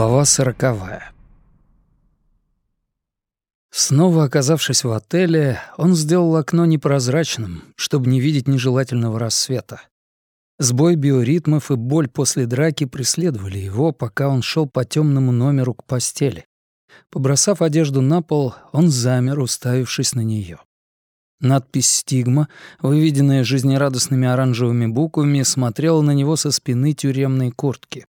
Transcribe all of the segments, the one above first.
Глава сороковая. Снова оказавшись в отеле, он сделал окно непрозрачным, чтобы не видеть нежелательного рассвета. Сбой биоритмов и боль после драки преследовали его, пока он шел по темному номеру к постели. Побросав одежду на пол, он замер, уставившись на нее. Надпись «Стигма», выведенная жизнерадостными оранжевыми буквами, смотрела на него со спины тюремной куртки.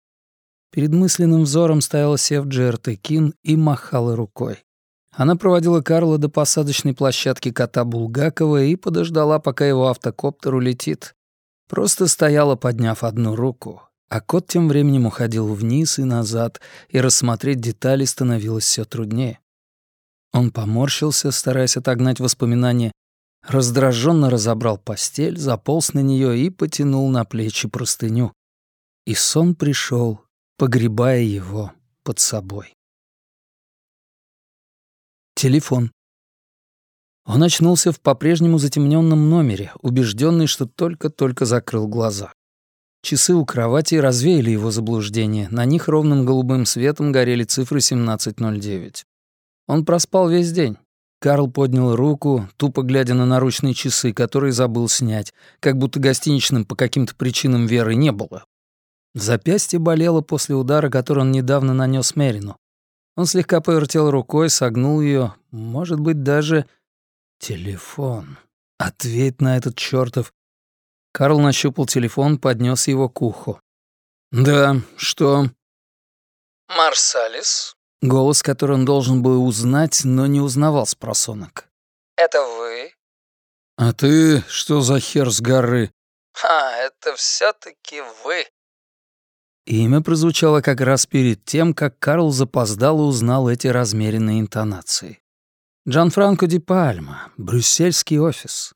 Перед мысленным взором стояла Сев Джертекин и махала рукой. Она проводила Карла до посадочной площадки кота Булгакова и подождала, пока его автокоптер улетит. Просто стояла, подняв одну руку, а кот тем временем уходил вниз и назад, и рассмотреть детали становилось все труднее. Он поморщился, стараясь отогнать воспоминания, раздраженно разобрал постель, заполз на нее и потянул на плечи простыню. И сон пришел, погребая его под собой. Телефон. Он очнулся в по-прежнему затемненном номере, убежденный, что только-только закрыл глаза. Часы у кровати развеяли его заблуждение, на них ровным голубым светом горели цифры 17.09. Он проспал весь день. Карл поднял руку, тупо глядя на наручные часы, которые забыл снять, как будто гостиничным по каким-то причинам веры не было. Запястье болело после удара, который он недавно нанес Мерину. Он слегка повертел рукой, согнул ее, может быть, даже... Телефон. Ответь на этот чертов. Карл нащупал телефон, поднес его к уху. «Да, что?» «Марсалис?» Голос, который он должен был узнать, но не узнавал с просонок. «Это вы?» «А ты что за хер с горы?» «А, это все таки вы». Имя прозвучало как раз перед тем, как Карл запоздал и узнал эти размеренные интонации. Джанфранко ди Пальма, брюссельский офис.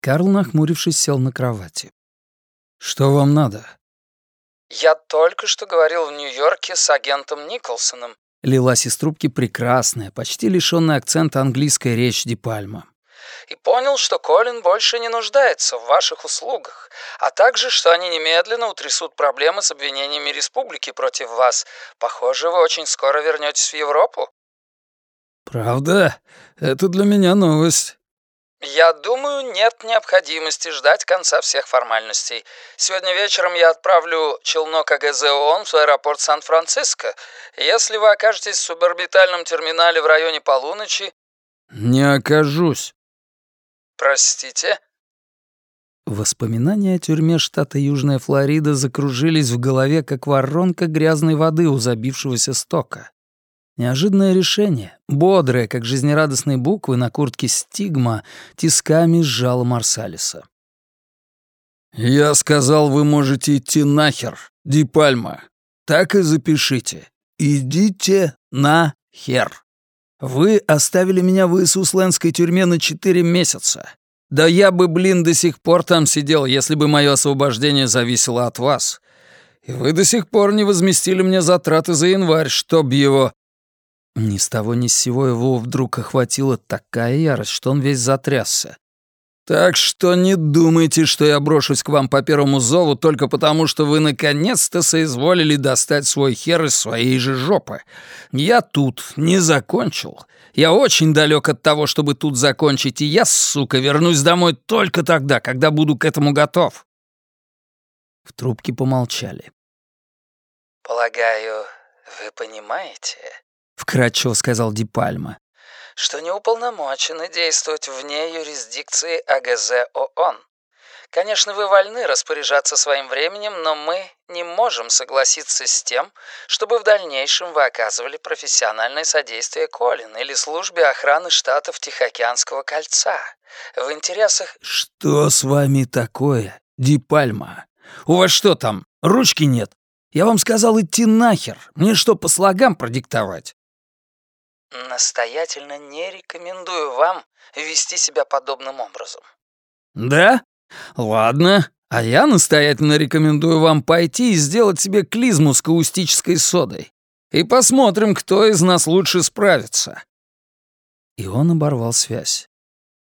Карл, нахмурившись, сел на кровати. «Что вам надо?» «Я только что говорил в Нью-Йорке с агентом Николсоном». Лилась из трубки прекрасная, почти лишённая акцента английская речь Ди Пальма. «И понял, что Колин больше не нуждается в ваших услугах, а также, что они немедленно утрясут проблемы с обвинениями республики против вас. Похоже, вы очень скоро вернётесь в Европу». «Правда? Это для меня новость». «Я думаю, нет необходимости ждать конца всех формальностей. Сегодня вечером я отправлю челнок АГЗ ООН в аэропорт Сан-Франциско. Если вы окажетесь в суборбитальном терминале в районе полуночи...» «Не окажусь». «Простите?» Воспоминания о тюрьме штата Южная Флорида закружились в голове, как воронка грязной воды у забившегося стока. Неожиданное решение, бодрое, как жизнерадостные буквы на куртке «Стигма», тисками сжало Марсалиса. «Я сказал, вы можете идти нахер, Ди Пальма. Так и запишите. Идите нахер. Вы оставили меня в Иисусленской тюрьме на четыре месяца. Да я бы, блин, до сих пор там сидел, если бы мое освобождение зависело от вас. И вы до сих пор не возместили мне затраты за январь, чтоб его...» Ни с того ни с сего его вдруг охватила такая ярость, что он весь затрясся. «Так что не думайте, что я брошусь к вам по первому зову только потому, что вы наконец-то соизволили достать свой хер из своей же жопы. Я тут не закончил. Я очень далек от того, чтобы тут закончить, и я, сука, вернусь домой только тогда, когда буду к этому готов». В трубке помолчали. «Полагаю, вы понимаете...» — вкратчиво сказал Ди Пальма. «Что не уполномочены действовать вне юрисдикции АГЗ ООН. Конечно, вы вольны распоряжаться своим временем, но мы не можем согласиться с тем, чтобы в дальнейшем вы оказывали профессиональное содействие Колин или службе охраны штатов Тихоокеанского кольца. В интересах... Что с вами такое, Ди Пальма? У вас что там, ручки нет? Я вам сказал идти нахер. Мне что, по слогам продиктовать? Настоятельно не рекомендую вам вести себя подобным образом. Да? Ладно. А я настоятельно рекомендую вам пойти и сделать себе клизму с каустической содой. И посмотрим, кто из нас лучше справится. И он оборвал связь.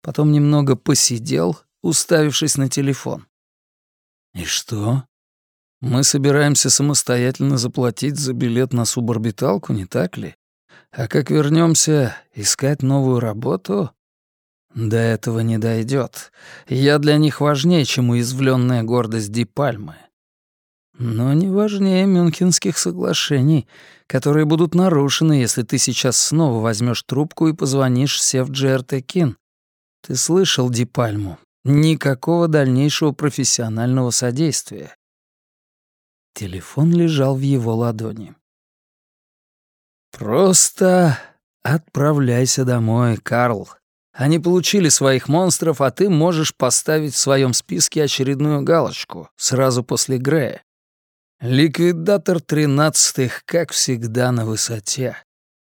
Потом немного посидел, уставившись на телефон. И что? Мы собираемся самостоятельно заплатить за билет на суборбиталку, не так ли? А как вернемся искать новую работу? До этого не дойдет. Я для них важнее, чем уязвленная гордость Дипальмы. Но не важнее Мюнхенских соглашений, которые будут нарушены, если ты сейчас снова возьмешь трубку и позвонишь Сев Джертекин. Ты слышал Дипальму? Никакого дальнейшего профессионального содействия. Телефон лежал в его ладони. «Просто отправляйся домой, Карл. Они получили своих монстров, а ты можешь поставить в своем списке очередную галочку сразу после Грея. Ликвидатор тринадцатых, как всегда, на высоте.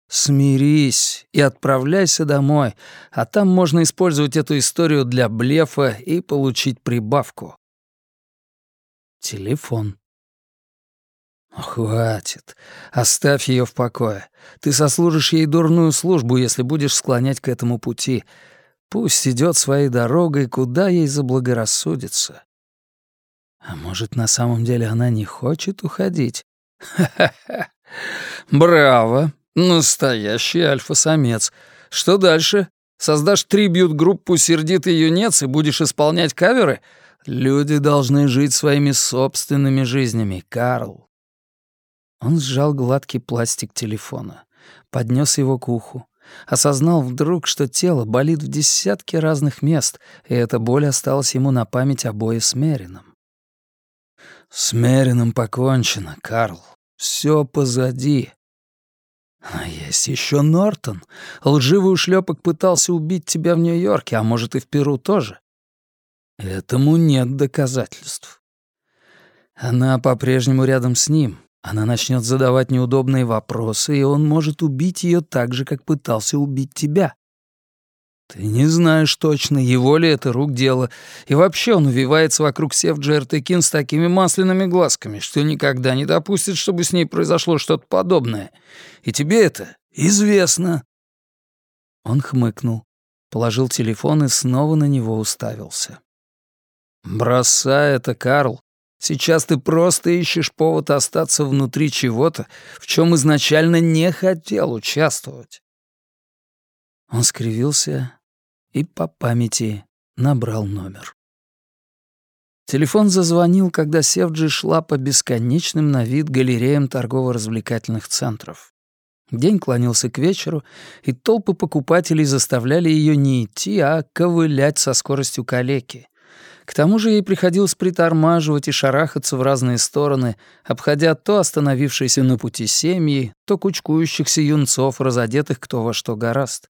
Смирись и отправляйся домой, а там можно использовать эту историю для блефа и получить прибавку. Телефон. «Хватит. Оставь ее в покое. Ты сослужишь ей дурную службу, если будешь склонять к этому пути. Пусть идет своей дорогой, куда ей заблагорассудится». А может, на самом деле она не хочет уходить? Ха-ха-ха. Браво. Настоящий альфа-самец. Что дальше? Создашь трибьют-группу «Сердитый юнец» и будешь исполнять каверы? Люди должны жить своими собственными жизнями, Карл. Он сжал гладкий пластик телефона, поднес его к уху, осознал вдруг, что тело болит в десятке разных мест, и эта боль осталась ему на память о бое с Мерином. «С Мерином покончено, Карл. Все позади». А есть еще Нортон. Лживый ушлепок пытался убить тебя в Нью-Йорке, а может и в Перу тоже. Этому нет доказательств. Она по-прежнему рядом с ним, она начнет задавать неудобные вопросы, и он может убить ее так же, как пытался убить тебя. Ты не знаешь точно, его ли это рук дело, и вообще он увивается вокруг Сев Джертекин с такими масляными глазками, что никогда не допустит, чтобы с ней произошло что-то подобное. И тебе это известно. Он хмыкнул, положил телефон и снова на него уставился. «Бросай это, Карл. Сейчас ты просто ищешь повод остаться внутри чего-то, в чем изначально не хотел участвовать. Он скривился и по памяти набрал номер. Телефон зазвонил, когда Севджи шла по бесконечным на вид галереям торгово-развлекательных центров. День клонился к вечеру, и толпы покупателей заставляли ее не идти, а ковылять со скоростью калеки — к тому же ей приходилось притормаживать и шарахаться в разные стороны, обходя то остановившиеся на пути семьи, то кучкующихся юнцов, разодетых кто во что гораст.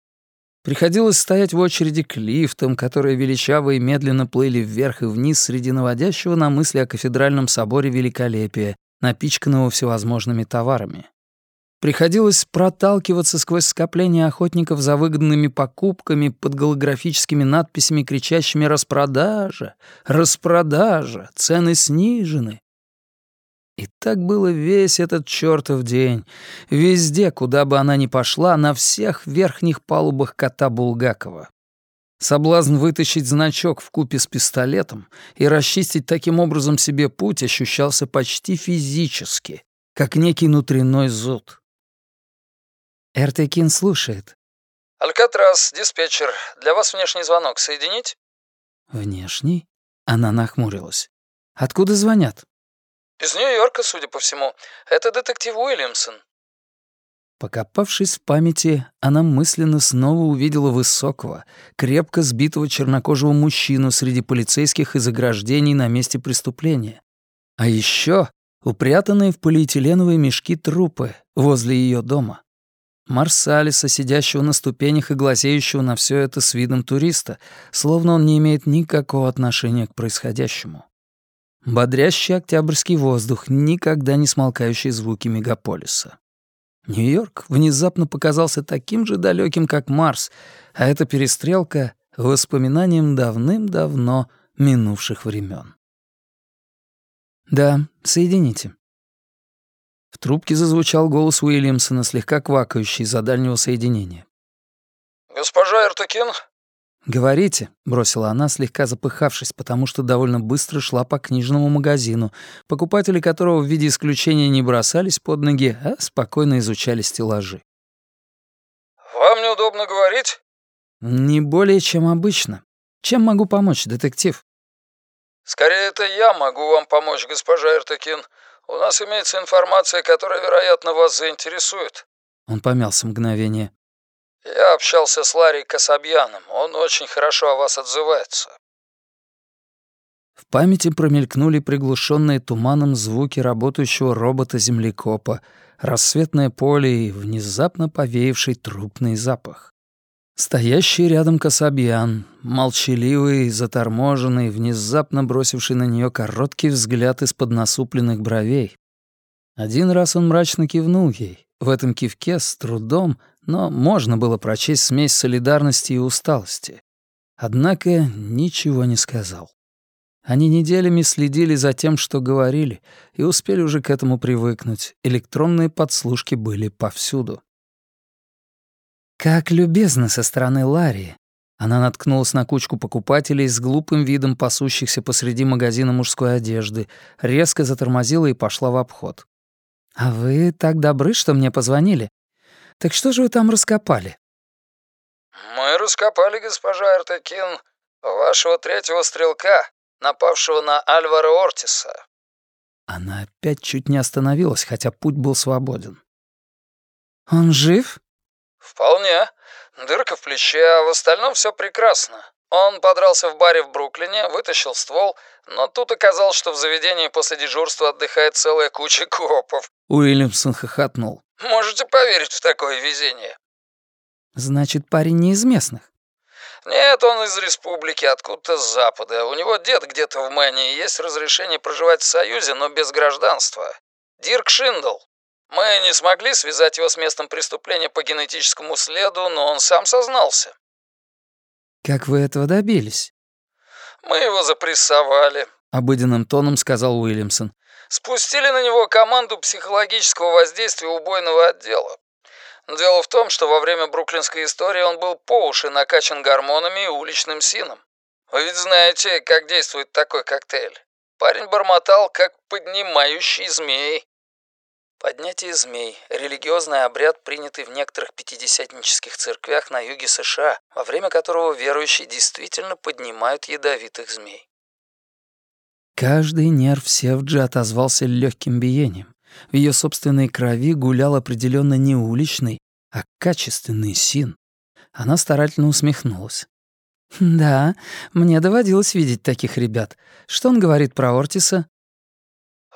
Приходилось стоять в очереди к лифтам, которые величаво и медленно плыли вверх и вниз среди наводящего на мысли о кафедральном соборе великолепия, напичканного всевозможными товарами. Приходилось проталкиваться сквозь скопление охотников за выгодными покупками под голографическими надписями, кричащими «Распродажа! Распродажа! Цены снижены!» И так было весь этот чертов день. Везде, куда бы она ни пошла, на всех верхних палубах кота Булгакова. Соблазн вытащить значок в купе с пистолетом и расчистить таким образом себе путь ощущался почти физически, как некий внутренной зуд. Эртекин слушает. «Алькатрас, диспетчер, для вас внешний звонок. Соединить?» «Внешний?» Она нахмурилась. «Откуда звонят?» «Из Нью-Йорка, судя по всему. Это детектив Уильямсон». Покопавшись в памяти, она мысленно снова увидела высокого, крепко сбитого чернокожего мужчину среди полицейских и заграждений на месте преступления. А еще упрятанные в полиэтиленовые мешки трупы возле ее дома. Марсалиса, сидящего на ступенях и глазеющего на все это с видом туриста, словно он не имеет никакого отношения к происходящему. Бодрящий октябрьский воздух, никогда не смолкающие звуки мегаполиса. Нью-Йорк внезапно показался таким же далеким, как Марс, а эта перестрелка — воспоминанием давным-давно минувших времен. «Да, соедините», в трубке зазвучал голос Уильямсона, слегка квакающий за дальнего соединения. «Госпожа Эртукин?» «Говорите», — бросила она, слегка запыхавшись, потому что довольно быстро шла по книжному магазину, покупатели которого в виде исключения не бросались под ноги, а спокойно изучали стеллажи. «Вам неудобно говорить?» «Не более, чем обычно. Чем могу помочь, детектив?» «Скорее, это я могу вам помочь, госпожа Эртекин. У нас имеется информация, которая, вероятно, вас заинтересует». Он помялся мгновение. «Я общался с Ларри Касабьяном. Он очень хорошо о вас отзывается». В памяти промелькнули приглушенные туманом звуки работающего робота-землекопа, рассветное поле и внезапно повеявший трупный запах. Стоящий рядом Касабьян, молчаливый, заторможенный, внезапно бросивший на нее короткий взгляд из-под насупленных бровей. Один раз он мрачно кивнул ей. В этом кивке с трудом, но можно было прочесть смесь солидарности и усталости. Однако ничего не сказал. Они неделями следили за тем, что говорили, и успели уже к этому привыкнуть. Электронные подслушки были повсюду. Как любезно со стороны Ларри. Она наткнулась на кучку покупателей с глупым видом пасущихся посреди магазина мужской одежды, резко затормозила и пошла в обход. «А вы так добры, что мне позвонили. Так что же вы там раскопали?» «Мы раскопали, госпожа Артакин, вашего третьего стрелка, напавшего на Альвара Ортиса». Она опять чуть не остановилась, хотя путь был свободен. «Он жив?» «Вполне. Дырка в плече, а в остальном все прекрасно. Он подрался в баре в Бруклине, вытащил ствол, но тут оказалось, что в заведении после дежурства отдыхает целая куча копов». Уильямсон хохотнул. «Можете поверить в такое везение?» «Значит, парень не из местных?» «Нет, он из республики, откуда-то с запада. У него дед где-то в Мэне и есть разрешение проживать в Союзе, но без гражданства. Дирк Шиндл. Мы не смогли связать его с местом преступления по генетическому следу, но он сам сознался. Как вы этого добились? Мы его запрессовали, обыденным тоном сказал Уильямсон. Спустили на него команду психологического воздействия убойного отдела. Дело в том, что во время бруклинской истории он был по уши накачан гормонами и уличным сином. Вы ведь знаете, как действует такой коктейль. Парень бормотал, как поднимающий змей. Поднятие змей – религиозный обряд, принятый в некоторых пятидесятнических церквях на юге США, во время которого верующие действительно поднимают ядовитых змей. Каждый нерв Севджи отозвался легким биением. В ее собственной крови гулял определенно не уличный, а качественный син. Она старательно усмехнулась. «Да, мне доводилось видеть таких ребят. Что он говорит про Ортиса?»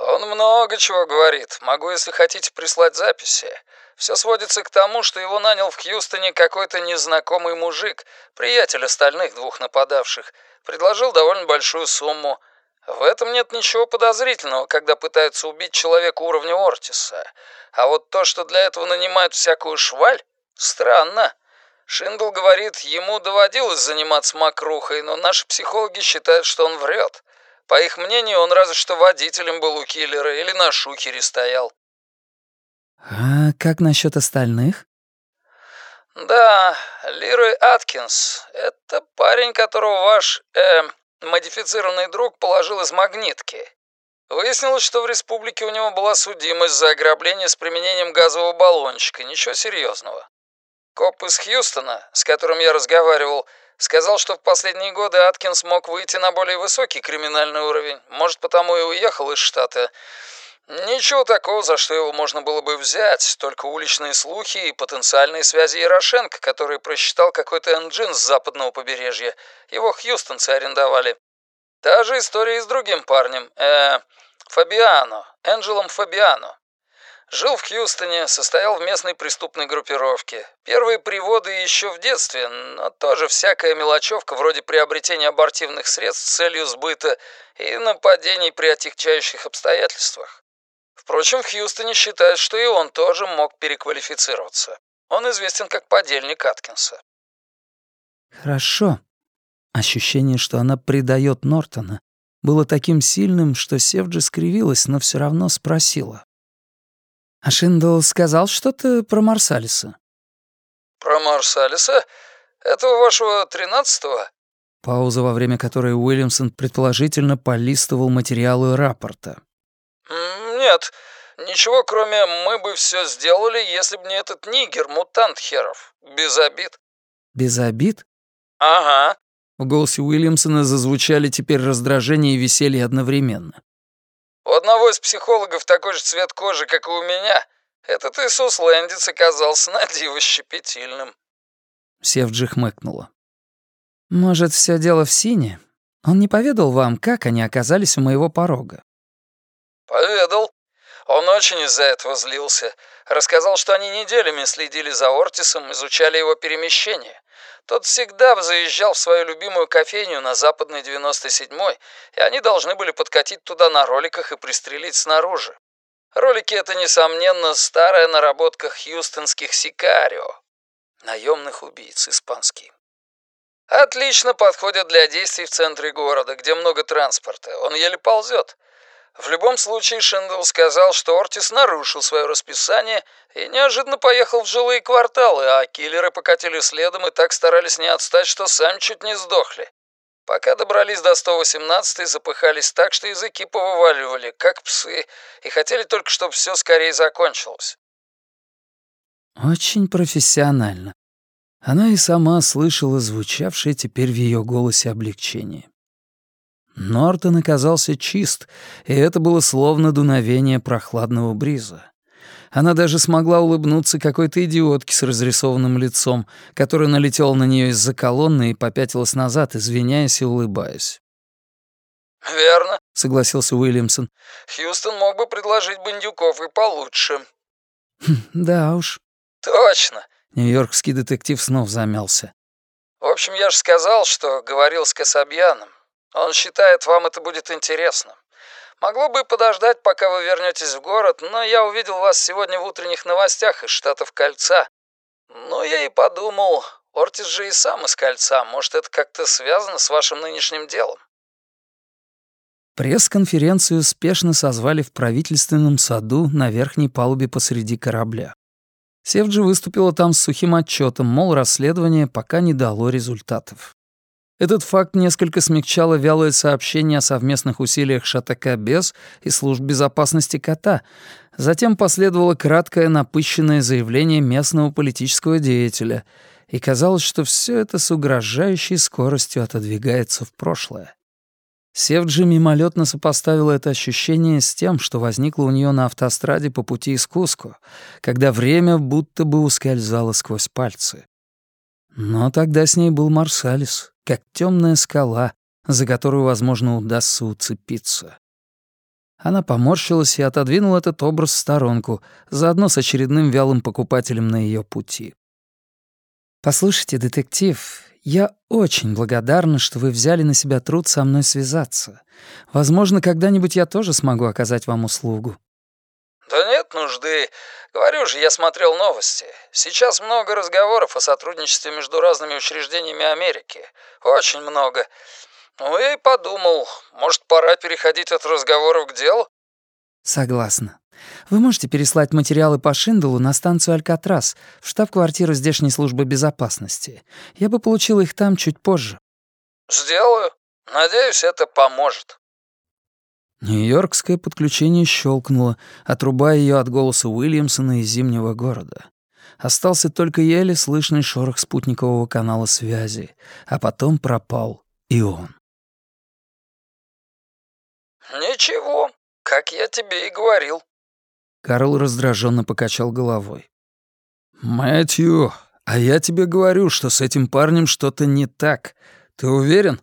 «Он много чего говорит. Могу, если хотите, прислать записи. Все сводится к тому, что его нанял в Хьюстоне какой-то незнакомый мужик, приятель остальных двух нападавших. Предложил довольно большую сумму. В этом нет ничего подозрительного, когда пытаются убить человека уровня Ортиса. А вот то, что для этого нанимают всякую шваль, странно. Шиндл говорит, ему доводилось заниматься мокрухой, но наши психологи считают, что он врет. По их мнению, он разве что водителем был у киллера или на шухере стоял. А как насчет остальных? Да, Лирой Аткинс. Это парень, которого ваш, э, модифицированный друг положил из магнитки. Выяснилось, что в республике у него была судимость за ограбление с применением газового баллончика. Ничего серьезного. Коп из Хьюстона, с которым я разговаривал, Сказал, что в последние годы Аткинс мог выйти на более высокий криминальный уровень. Может, потому и уехал из штата. Ничего такого, за что его можно было бы взять, только уличные слухи и потенциальные связи Ярошенко, который просчитал какой-то энджин с западного побережья. Его хьюстонцы арендовали. Та же история и с другим парнем, э, Фабиано, Энджелом Фабиано. Жил в Хьюстоне, состоял в местной преступной группировке. Первые приводы еще в детстве, но тоже всякая мелочевка вроде приобретения абортивных средств с целью сбыта и нападений при отягчающих обстоятельствах. Впрочем, в Хьюстоне считают, что и он тоже мог переквалифицироваться. Он известен как подельник Аткинса. Хорошо. Ощущение, что она предает Нортона, было таким сильным, что Севджи скривилась, но все равно спросила. А Шиндл сказал что-то про Марсалиса? Про Марсалиса? Этого вашего тринадцатого?» Пауза, во время которой Уильямсон предположительно полистывал материалы рапорта. «Нет, ничего, кроме «мы бы все сделали, если бы не этот нигер, мутант херов. Без обид». «Без обид?» «Ага». В голосе Уильямсона зазвучали теперь раздражение и веселье одновременно. «У одного из психологов такой же цвет кожи, как и у меня. Этот Иисус Лэндис оказался на диво щепетильным». Севджи хмыкнула. «Может, все дело в Сине? Он не поведал вам, как они оказались у моего порога?» «Поведал. Он очень из-за этого злился. Рассказал, что они неделями следили за Ортисом, изучали его перемещение. Тот всегда заезжал в свою любимую кофейню на западной 97-й, и они должны были подкатить туда на роликах и пристрелить снаружи. Ролики — это, несомненно, старая наработка хьюстонских сикарио, наемных убийц, испанский. Отлично подходят для действий в центре города, где много транспорта. Он еле ползет. В любом случае, Шендл сказал, что Ортис нарушил свое расписание и неожиданно поехал в жилые кварталы, а киллеры покатили следом и так старались не отстать, что сами чуть не сдохли. Пока добрались до 118-й, запыхались так, что языки повываливали, как псы, и хотели только, чтобы все скорее закончилось. Очень профессионально. Она и сама слышала звучавшее теперь в ее голосе облегчение. Нортон оказался чист, и это было словно дуновение прохладного бриза. Она даже смогла улыбнуться какой-то идиотке с разрисованным лицом, которая налетела на нее из-за колонны и попятилась назад, извиняясь и улыбаясь. «Верно», — согласился Уильямсон. «Хьюстон мог бы предложить бандюков и получше». «Хм, «Да уж». «Точно. Нью-Йоркский детектив снова замялся. «В общем, я же сказал, что говорил с Касабьяном. Он считает, вам это будет интересно. Могло бы подождать, пока вы вернетесь в город, но я увидел вас сегодня в утренних новостях из Штатов Кольца. Ну, я и подумал, Ортис же и сам из Кольца. Может, это как-то связано с вашим нынешним делом?» Пресс-конференцию спешно созвали в правительственном саду на верхней палубе посреди корабля. Севджи выступила там с сухим отчетом, мол, расследование пока не дало результатов. Этот факт несколько смягчало вялое сообщение о совместных усилиях ШАТК БЕС и служб безопасности кота. Затем последовало краткое напыщенное заявление местного политического деятеля, и казалось, что все это с угрожающей скоростью отодвигается в прошлое. Севджи мимолетно сопоставила это ощущение с тем, что возникло у нее на автостраде по пути из Куско, когда время будто бы ускользало сквозь пальцы. Но тогда с ней был Марсалис, как темная скала, за которую, возможно, удастся уцепиться. Она поморщилась и отодвинула этот образ в сторонку, заодно с очередным вялым покупателем на ее пути. «Послушайте, детектив, я очень благодарна, что вы взяли на себя труд со мной связаться. Возможно, когда-нибудь я тоже смогу оказать вам услугу». «Да нет нужды. Говорю же, я смотрел новости. Сейчас много разговоров о сотрудничестве между разными учреждениями Америки. Очень много. Ну и подумал, может, пора переходить от разговоров к делу?» «Согласна. Вы можете переслать материалы по Шинделу на станцию «Алькатрас» в штаб-квартиру здешней службы безопасности. Я бы получил их там чуть позже». «Сделаю. Надеюсь, это поможет». Нью-Йоркское подключение щелкнуло, отрубая ее от голоса Уильямсона из зимнего города. Остался только еле слышный шорох спутникового канала связи, а потом пропал и он. «Ничего, как я тебе и говорил», Карл раздраженно покачал головой. «Мэтью, а я тебе говорю, что с этим парнем что-то не так. Ты уверен?»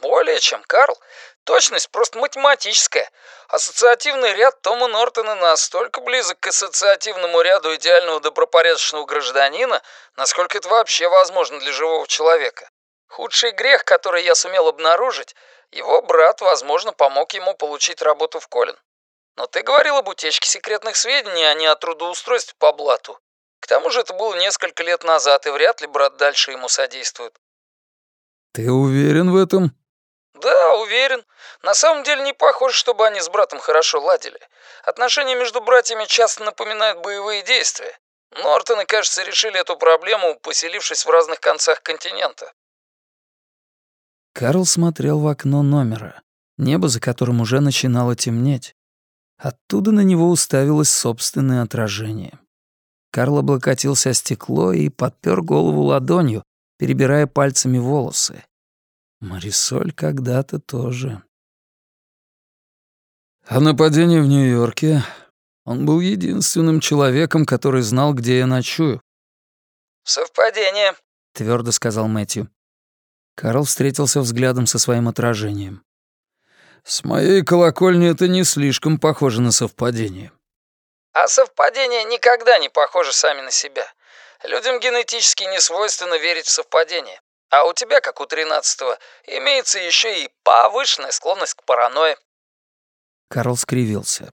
«Более чем, Карл. Точность просто математическая. Ассоциативный ряд Тома Нортона настолько близок к ассоциативному ряду идеального добропорядочного гражданина, насколько это вообще возможно для живого человека. Худший грех, который я сумел обнаружить, его брат, возможно, помог ему получить работу в Колин. Но ты говорил об утечке секретных сведений, а не о трудоустройстве по блату. К тому же это было несколько лет назад, и вряд ли брат дальше ему содействует». «Ты уверен в этом?» «Да, уверен. На самом деле не похоже, чтобы они с братом хорошо ладили. Отношения между братьями часто напоминают боевые действия. Нортоны, кажется, решили эту проблему, поселившись в разных концах континента. Карл смотрел в окно номера, небо за которым уже начинало темнеть. Оттуда на него уставилось собственное отражение. Карл облокотился о стекло и подпер голову ладонью, перебирая пальцами волосы. Марисоль когда-то тоже. А нападение в Нью-Йорке? Он был единственным человеком, который знал, где я ночую. «Совпадение», — твердо сказал Мэтью. Карл встретился взглядом со своим отражением. «С моей колокольни это не слишком похоже на совпадение». «А совпадения никогда не похожи сами на себя. Людям генетически не свойственно верить в совпадение. А у тебя, как у тринадцатого, имеется еще и повышенная склонность к паранойе». Карл скривился.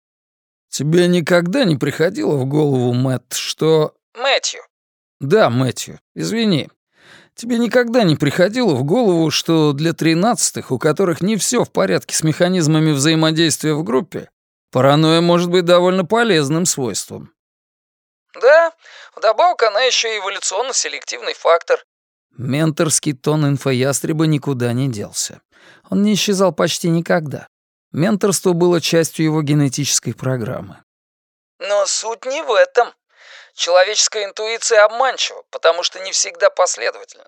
«Тебе никогда не приходило в голову, Мэтт, что...» «Мэтью». «Да, Мэтью, извини. Тебе никогда не приходило в голову, что для тринадцатых, у которых не все в порядке с механизмами взаимодействия в группе, паранойя может быть довольно полезным свойством?» «Да, вдобавок она еще и эволюционно-селективный фактор». Менторский тон инфоястреба никуда не делся. Он не исчезал почти никогда. Менторство было частью его генетической программы. Но суть не в этом. Человеческая интуиция обманчива, потому что не всегда последовательна.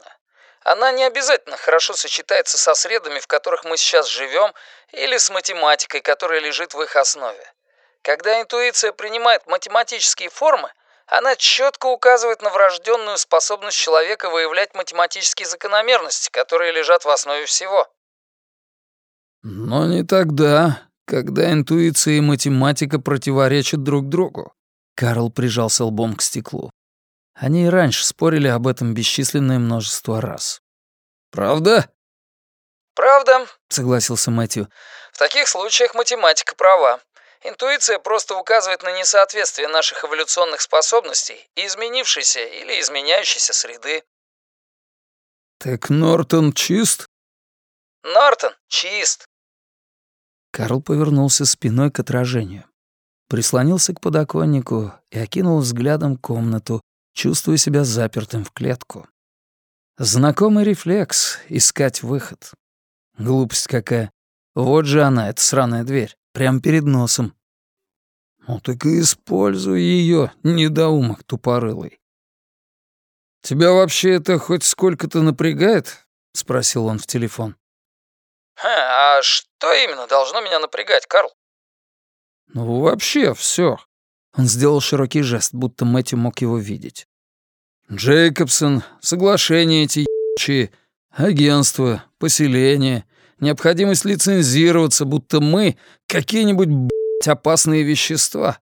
Она не обязательно хорошо сочетается со средами, в которых мы сейчас живем, или с математикой, которая лежит в их основе. Когда интуиция принимает математические формы, она четко указывает на врожденную способность человека выявлять математические закономерности, которые лежат в основе всего. Но не тогда, когда интуиция и математика противоречат друг другу. Карл прижался лбом к стеклу. Они и раньше спорили об этом бесчисленное множество раз. «Правда?» «Правда», — согласился Мэтью. «В таких случаях математика права. Интуиция просто указывает на несоответствие наших эволюционных способностей и изменившейся или изменяющейся среды». «Так Нортон чист?» «Нортон чист. Карл повернулся спиной к отражению. Прислонился к подоконнику и окинул взглядом комнату, чувствуя себя запертым в клетку. Знакомый рефлекс — искать выход. Глупость какая. Вот же она, эта сраная дверь, прямо перед носом. Ну так и используй ее, недоумок тупорылый. «Тебя вообще это хоть сколько-то напрягает?» — спросил он в телефон. «А что именно должно меня напрягать, Карл?» «Ну, вообще все. Он сделал широкий жест, будто Мэтью мог его видеть. «Джейкобсон, соглашения эти ебучие, агентство, поселение, необходимость лицензироваться, будто мы какие-нибудь, блядь, опасные вещества».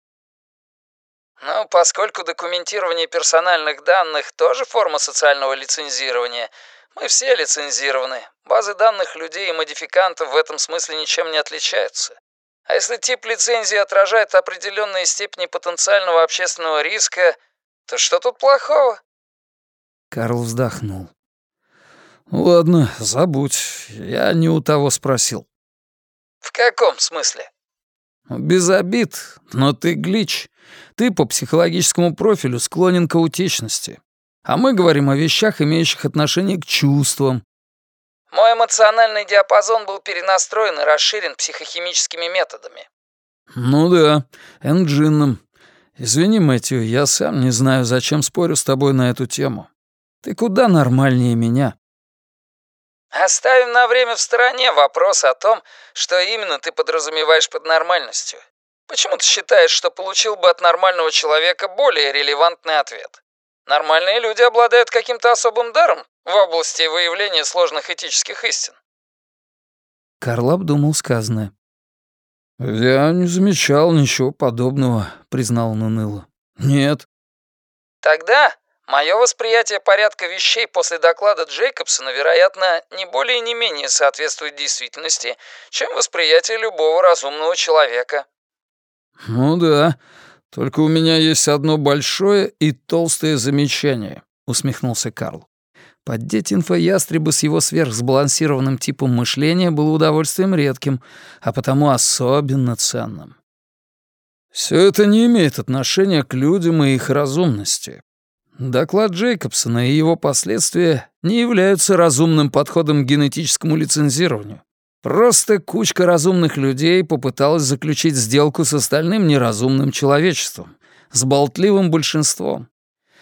«Ну, поскольку документирование персональных данных тоже форма социального лицензирования, мы все лицензированы. Базы данных людей и модификантов в этом смысле ничем не отличаются. А если тип лицензии отражает определенные степени потенциального общественного риска, то что тут плохого? Карл вздохнул. «Ладно, забудь. Я не у того спросил». «В каком смысле?» «Без обид, но ты глич. Ты по психологическому профилю склонен к аутичности. А мы говорим о вещах, имеющих отношение к чувствам. Мой эмоциональный диапазон был перенастроен и расширен психохимическими методами. Ну да, энджинным. Извини, Мэтью, я сам не знаю, зачем спорю с тобой на эту тему. Ты куда нормальнее меня. Оставим на время в стороне вопрос о том, что именно ты подразумеваешь под нормальностью. Почему ты считаешь, что получил бы от нормального человека более релевантный ответ? Нормальные люди обладают каким-то особым даром в области выявления сложных этических истин. Карл обдумал сказанное. «Я не замечал ничего подобного», — признал он уныло. «Нет». «Тогда мое восприятие порядка вещей после доклада Джейкобсона, вероятно, не более и не менее соответствует действительности, чем восприятие любого разумного человека». «Ну да, «Только у меня есть одно большое и толстое замечание», — усмехнулся Карл. Поддеть инфоястреба с его сверхсбалансированным типом мышления было удовольствием редким, а потому особенно ценным. Все это не имеет отношения к людям и их разумности. Доклад Джейкобсона и его последствия не являются разумным подходом к генетическому лицензированию. Просто кучка разумных людей попыталась заключить сделку с остальным неразумным человечеством, с болтливым большинством,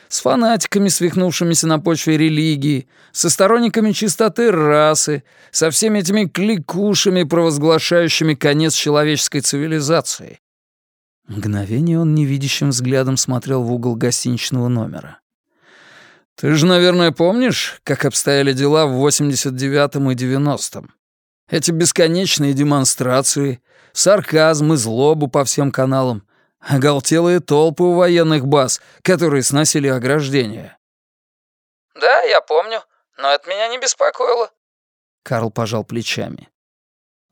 с фанатиками, свихнувшимися на почве религии, со сторонниками чистоты расы, со всеми этими кликушами, провозглашающими конец человеческой цивилизации. Мгновение он невидящим взглядом смотрел в угол гостиничного номера. «Ты же, наверное, помнишь, как обстояли дела в 89-м и 90-м? Эти бесконечные демонстрации, сарказм и злобу по всем каналам, оголтелые толпы у военных баз, которые сносили ограждения». «Да, я помню, но это меня не беспокоило». Карл пожал плечами.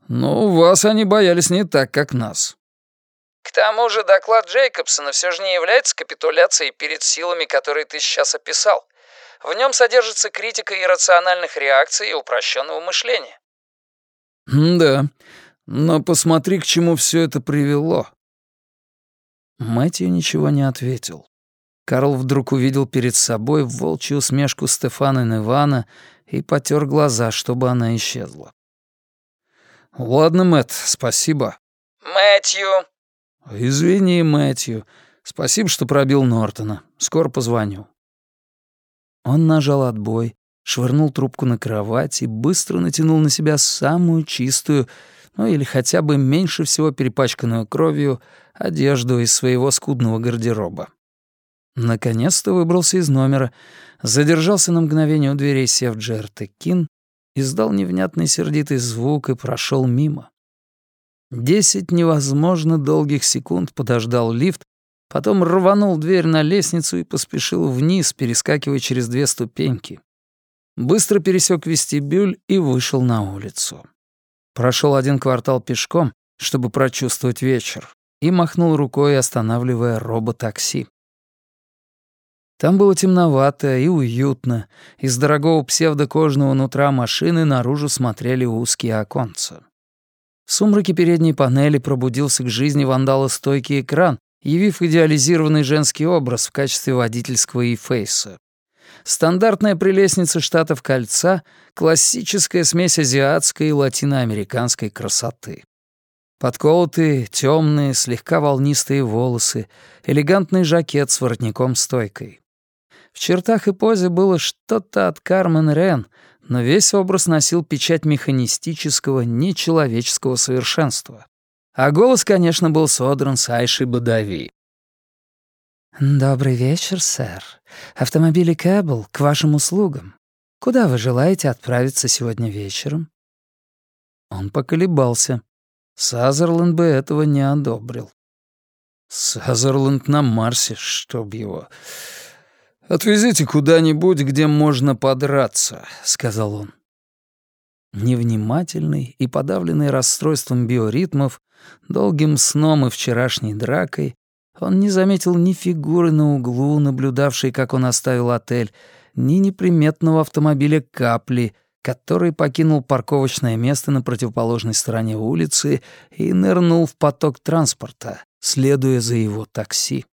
«Ну, вас они боялись не так, как нас. К тому же доклад Джейкобсона все же не является капитуляцией перед силами, которые ты сейчас описал. В нем содержится критика иррациональных реакций и упрощенного мышления. «Да, но посмотри, к чему все это привело». Мэтью ничего не ответил. Карл вдруг увидел перед собой волчью усмешку Стефана Невана и потер глаза, чтобы она исчезла. «Ладно, Мэтт, спасибо». «Мэтью». «Извини, Мэтью. Спасибо, что пробил Нортона. Скоро позвоню». Он нажал отбой, швырнул трубку на кровать и быстро натянул на себя самую чистую, ну или хотя бы меньше всего перепачканную кровью, одежду из своего скудного гардероба. Наконец-то выбрался из номера, задержался на мгновение у дверей сев Джерты Кин, издал невнятный сердитый звук и прошел мимо. Десять невозможно долгих секунд подождал лифт, Потом рванул дверь на лестницу и поспешил вниз, перескакивая через две ступеньки. Быстро пересек вестибюль и вышел на улицу. Прошел один квартал пешком, чтобы прочувствовать вечер, и махнул рукой, останавливая роботакси. Там было темновато и уютно, из дорогого псевдокожного нутра машины наружу смотрели узкие оконца. В сумраке передней панели пробудился к жизни вандалостойкий экран, явив идеализированный женский образ в качестве водительского эйфейса. Стандартная прелестница штатов Кольца — классическая смесь азиатской и латиноамериканской красоты. Подколотые, темные, слегка волнистые волосы, элегантный жакет с воротником-стойкой. В чертах и позе было что-то от Кармен Рен, но весь образ носил печать механистического, нечеловеческого совершенства. А голос, конечно, был содран с Айши Бадави. «Добрый вечер, сэр. Автомобили Кэбл к вашим услугам. Куда вы желаете отправиться сегодня вечером?» Он поколебался. Сазерленд бы этого не одобрил. Сазерленд на Марсе, чтоб его. «Отвезите куда-нибудь, где можно подраться», — сказал он. Невнимательный и подавленный расстройством биоритмов, Долгим сном и вчерашней дракой он не заметил ни фигуры на углу, наблюдавшей, как он оставил отель, ни неприметного автомобиля «Капли», который покинул парковочное место на противоположной стороне улицы и нырнул в поток транспорта, следуя за его такси.